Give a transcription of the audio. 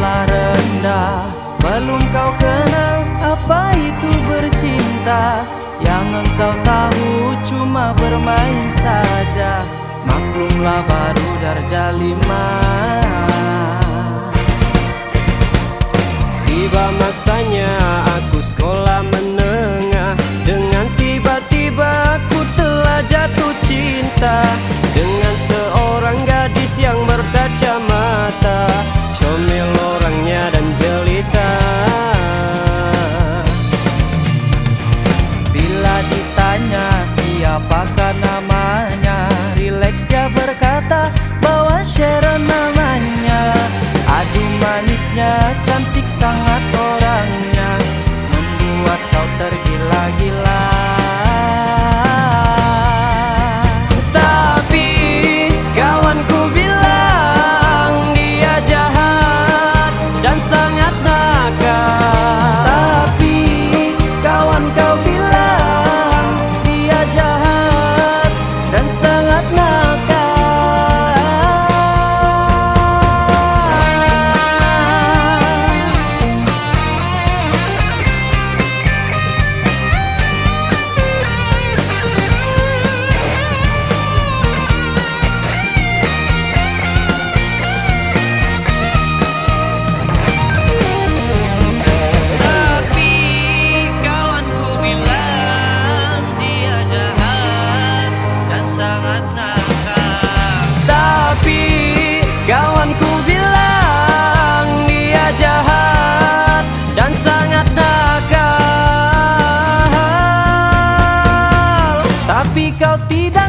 telah rendah. Belum kau kenal apa itu bercinta. Yang engkau tahu cuma bermain saja. Maklumlah baru darjah lima. Tiba masanya aku sekolah menengah. Dengan tiba-tiba aku telah jatuh cinta ternyata bahwa Sharon namanya. Aduh manisnya cantik sangat oh 比高低挡